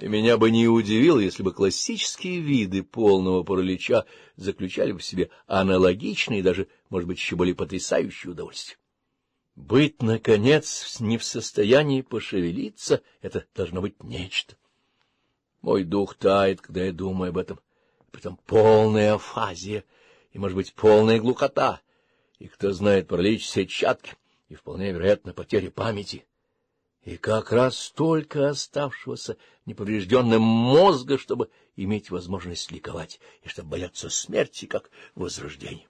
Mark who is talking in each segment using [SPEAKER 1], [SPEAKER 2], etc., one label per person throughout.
[SPEAKER 1] и меня бы не удивило, если бы классические виды полного паралича заключали в себе аналогичные и даже, может быть, еще более потрясающие удовольствия. Быть, наконец, не в состоянии пошевелиться — это должно быть нечто. Мой дух тает, когда я думаю об этом. Притом полная афазия и, может быть, полная глухота. И кто знает паралич сетчатки и, вполне вероятно, потеря памяти — и как раз столько оставшегося неповрежденным мозга, чтобы иметь возможность ликовать и чтобы бояться смерти как возрождения.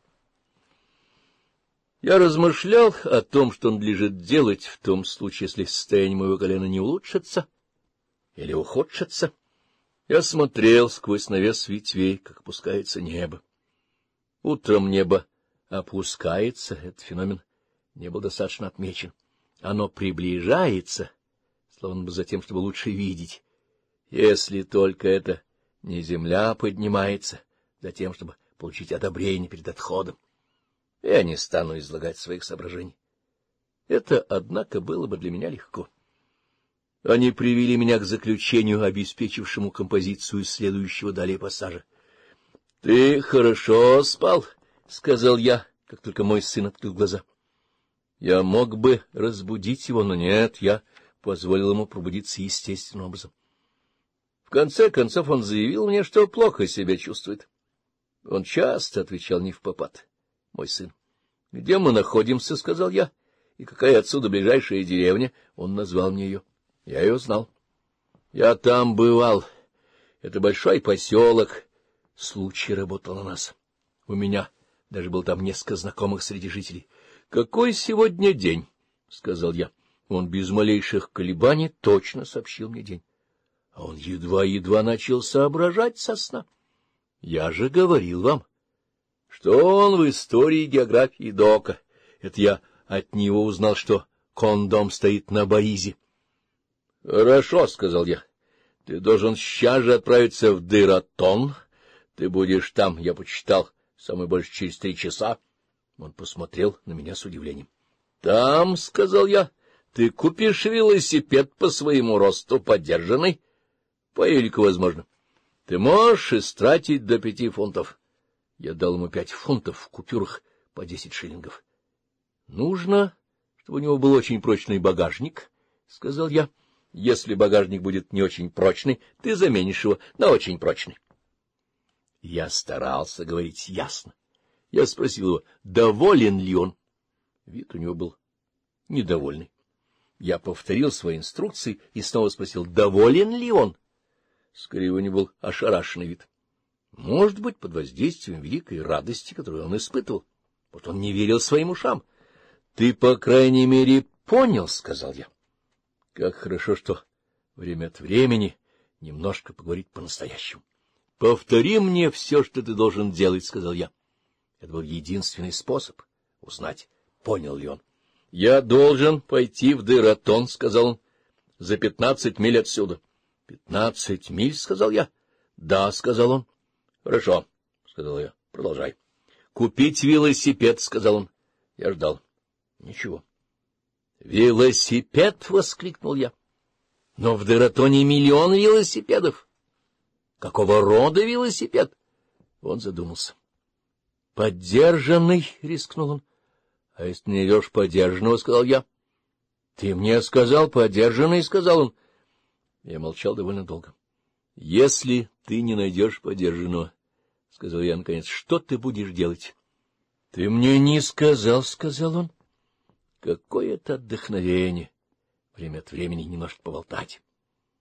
[SPEAKER 1] Я размышлял о том, что надлежит делать в том случае, если состояние моего колена не улучшится или ухудшится. Я смотрел сквозь навес ветвей, как опускается небо. Утром небо опускается, этот феномен не был достаточно отмечен. Оно приближается, словно бы за тем, чтобы лучше видеть. Если только это не земля поднимается, за тем, чтобы получить одобрение перед отходом. Я не стану излагать своих соображений. Это, однако, было бы для меня легко. Они привели меня к заключению, обеспечившему композицию следующего далее пассажа. — Ты хорошо спал, — сказал я, как только мой сын открыл глаза. — я мог бы разбудить его, но нет, я позволил ему пробудиться естественным образом. В конце концов он заявил мне, что плохо себя чувствует. Он часто отвечал не в попад, мой сын. — Где мы находимся? — сказал я. — И какая отсюда ближайшая деревня? Он назвал мне ее. Я ее знал. — Я там бывал. Это большой поселок. Случай работал на нас. У меня даже был там несколько знакомых среди жителей —— Какой сегодня день? — сказал я. Он без малейших колебаний точно сообщил мне день. А он едва-едва начал соображать со сна. Я же говорил вам, что он в истории географии Дока. Это я от него узнал, что кондом стоит на Боризе. — Хорошо, — сказал я. — Ты должен сейчас же отправиться в Дыратон. Ты будешь там, я почитал, самое больше через три часа. — он посмотрел на меня с удивлением. — Там, — сказал я, — ты купишь велосипед по своему росту, поддержанный, По Элику, возможно. Ты можешь истратить до пяти фунтов. Я дал ему пять фунтов в купюрах по десять шиллингов. — Нужно, чтобы у него был очень прочный багажник, — сказал я. — Если багажник будет не очень прочный, ты заменишь его на очень прочный. Я старался говорить ясно. Я спросил его, доволен ли он. Вид у него был недовольный. Я повторил свои инструкции и снова спросил, доволен ли он. Скорее, у него был ошарашенный вид. Может быть, под воздействием великой радости, которую он испытывал. Вот он не верил своим ушам. — Ты, по крайней мере, понял, — сказал я. — Как хорошо, что время от времени немножко поговорить по-настоящему. — Повтори мне все, что ты должен делать, — сказал я. — это был единственный способ узнать, понял ли он. — Я должен пойти в Дейратон, — сказал он, — за пятнадцать миль отсюда. — Пятнадцать миль, — сказал я. — Да, — сказал он. — Хорошо, — сказал я. — Продолжай. — Купить велосипед, — сказал он. Я ждал. — Ничего. — Велосипед! — воскликнул я. — Но в Дератоне миллион велосипедов. — Какого рода велосипед? Он задумался. — Поддержанный, — рискнул он. — А если не идешь поддержанного, — сказал я. — Ты мне сказал поддержанный, — сказал он. Я молчал довольно долго. — Если ты не найдешь поддержанного, — сказал я наконец, — что ты будешь делать? — Ты мне не сказал, — сказал он. — Какое это отдохновение! Время от времени немножко поболтать.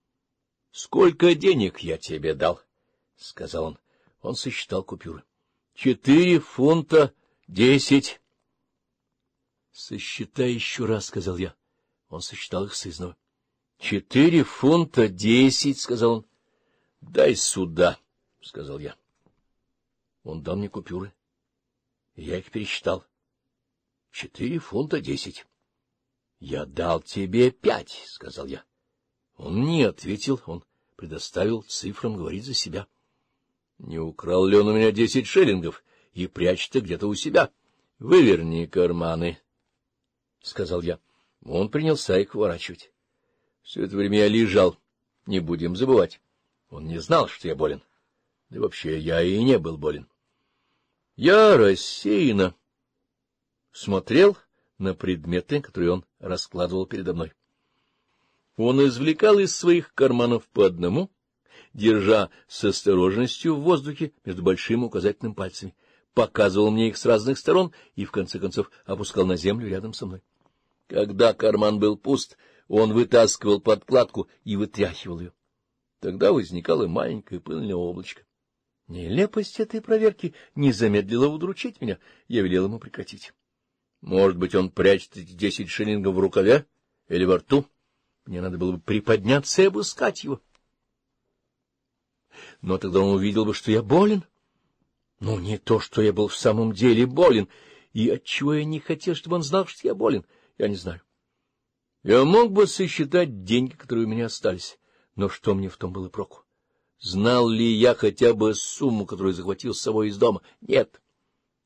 [SPEAKER 1] — Сколько денег я тебе дал? — сказал он. Он сосчитал купюры. Четыре фунта десять. — Сосчитай еще раз, — сказал я. Он сосчитал их сызново. — Четыре фунта десять, — сказал он. — Дай сюда, — сказал я. Он дал мне купюры. Я их пересчитал. — Четыре фунта десять. — Я дал тебе пять, — сказал я. Он не ответил, он предоставил цифрам говорить за себя. — не украл ли он у меня десять шиллингов и прячет где-то у себя? Выверни карманы, — сказал я. Он принялся их ворачивать. Все это время я лежал, не будем забывать. Он не знал, что я болен. Да вообще я и не был болен. Я рассеянно смотрел на предметы, которые он раскладывал передо мной. Он извлекал из своих карманов по одному — держа с осторожностью в воздухе между большим и указательным пальцами, показывал мне их с разных сторон и, в конце концов, опускал на землю рядом со мной. Когда карман был пуст, он вытаскивал подкладку и вытряхивал ее. Тогда возникало маленькое пыльное облачко. Нелепость этой проверки не замедлила удручить меня, я велел ему прекратить. Может быть, он прячет эти десять шиллингов в рукаве или во рту? Мне надо было бы приподняться и обыскать его но тогда он увидел бы, что я болен. Ну, не то, что я был в самом деле болен, и отчего я не хотел, чтобы он знал, что я болен, я не знаю. Я мог бы сосчитать деньги, которые у меня остались, но что мне в том было проку? Знал ли я хотя бы сумму, которую захватил с собой из дома? Нет.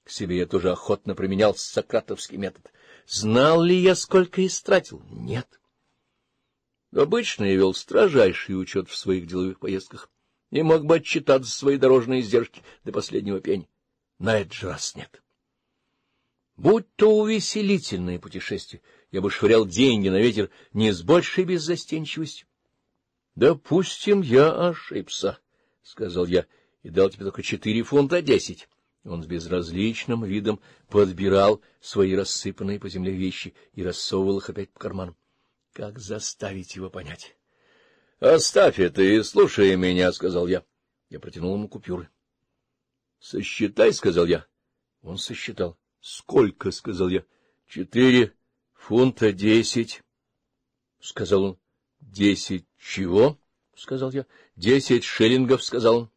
[SPEAKER 1] К себе я тоже охотно применял сократовский метод. Знал ли я, сколько истратил? Нет. Обычно я вел строжайший учет в своих деловых поездках и мог бы отчитать за свои дорожные издержки до последнего пени. На этот же раз нет. Будь то увеселительное путешествие, я бы швырял деньги на ветер не с большей беззастенчивостью. — Допустим, я ошибся, — сказал я, — и дал тебе только четыре фунта десять. Он с безразличным видом подбирал свои рассыпанные по земле вещи и рассовывал их опять по карманам. Как заставить его понять? — Оставь это и слушай меня, — сказал я. Я протянул ему купюры. — Сосчитай, — сказал я. Он сосчитал. — Сколько? — сказал я. — Четыре фунта десять, — сказал он. — Десять чего? — сказал я. — Десять шиллингов, — сказал он.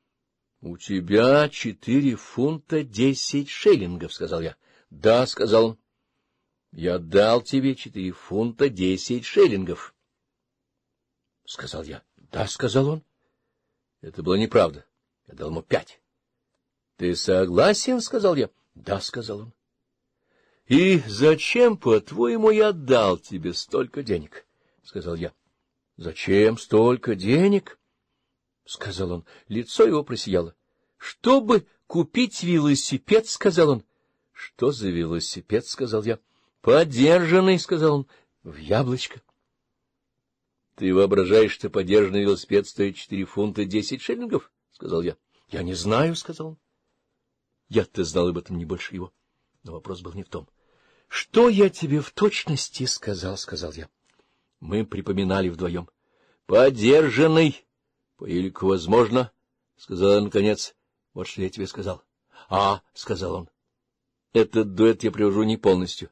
[SPEAKER 1] — У тебя четыре фунта десять шиллингов, — сказал я. — Да, — сказал он. — Я дал тебе четыре фунта десять шиллингов. —— сказал я. — Да, — сказал он. — Это было неправда. Я дал ему пять. — Ты согласен? — сказал я. — Да, — сказал он. — И зачем, по-твоему, я дал тебе столько денег? — сказал я. — Зачем столько денег? — сказал он. Лицо его просияло. — Чтобы купить велосипед, — сказал он. — Что за велосипед? — сказал я. — Подержанный, — сказал он, — в яблочко. — ты воображаешь, что подержанный велосипед стоит четыре фунта десять шиллингов? — сказал я. — Я не знаю, — сказал он. Я-то знал об этом не больше его. Но вопрос был не в том. — Что я тебе в точности сказал? — сказал я. Мы припоминали вдвоем. — Подержанный! — Поильку, возможно, — сказал я наконец. — Вот что я тебе сказал. — А, — сказал он. — Этот дуэт я привожу не полностью.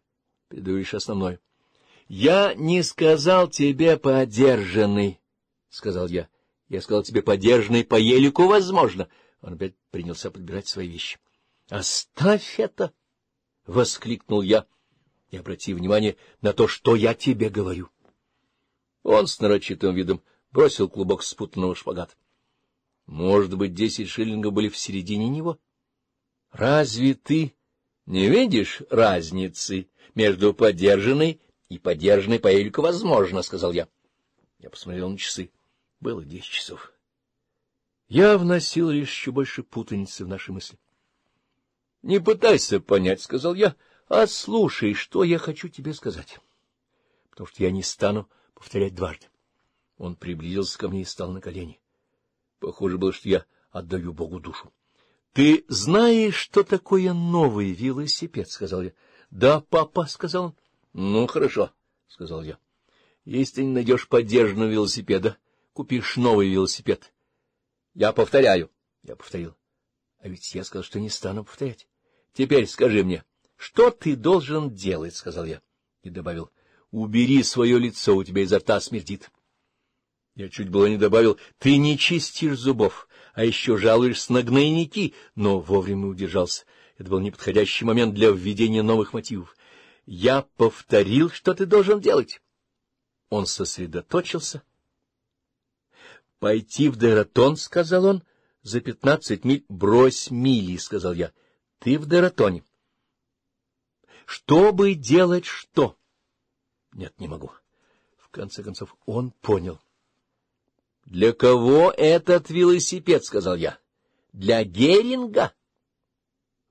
[SPEAKER 1] Передаю лишь основное. — Я не сказал тебе подержанный, — сказал я. — Я сказал тебе подержанный по елику, возможно. Он опять принялся подбирать свои вещи. — Оставь это! — воскликнул я. И обрати внимание на то, что я тебе говорю. Он с нарочитым видом бросил клубок спутанного шпагата. Может быть, десять шиллингов были в середине него? — Разве ты не видишь разницы между подержанной и поддержанный поэлька возможно, — сказал я. Я посмотрел на часы. Было десять часов. Я вносил лишь еще больше путаницы в наши мысли. — Не пытайся понять, — сказал я, — а слушай, что я хочу тебе сказать, потому что я не стану повторять дважды. Он приблизился ко мне и стал на колени. Похоже было, что я отдаю Богу душу. — Ты знаешь, что такое новый велосипед? — сказал я. — Да, папа, — сказал он. — Ну, хорошо, — сказал я. — Если не найдешь поддержанного велосипеда, купишь новый велосипед. — Я повторяю. Я повторил. — А ведь я сказал, что не стану повторять. — Теперь скажи мне, что ты должен делать, — сказал я. И добавил, — убери свое лицо, у тебя изо рта смердит. Я чуть было не добавил, — ты не чистишь зубов, а еще жалуешься на гнойники, но вовремя удержался. Это был неподходящий момент для введения новых мотивов. Я повторил, что ты должен делать. Он сосредоточился. — Пойти в Дератон, — сказал он, — за пятнадцать миль. — Брось мили, — сказал я. — Ты в Дератоне. — Чтобы делать что? — Нет, не могу. В конце концов, он понял. — Для кого этот велосипед, — сказал я. — Для Геринга? —